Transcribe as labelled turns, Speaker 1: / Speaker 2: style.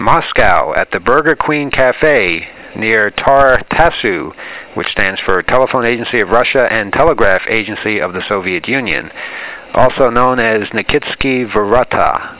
Speaker 1: Moscow at the Burger Queen Cafe near ITAR-TASS, which stands for Telephone Agency of Russia and Telegraph Agency of the Soviet Union, also known as Nikitsky Vorota.